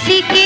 किसी के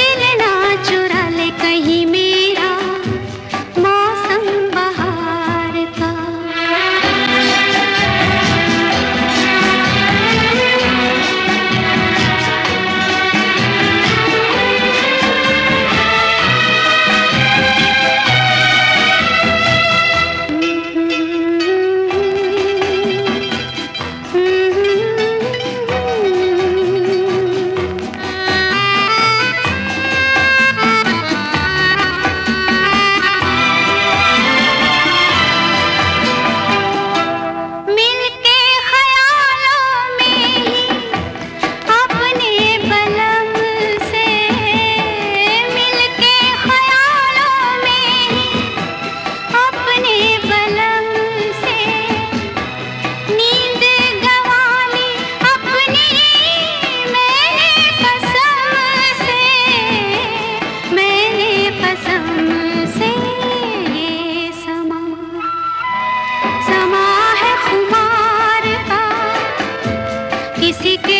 तेरे ना चुरा ले कहीं में किसी के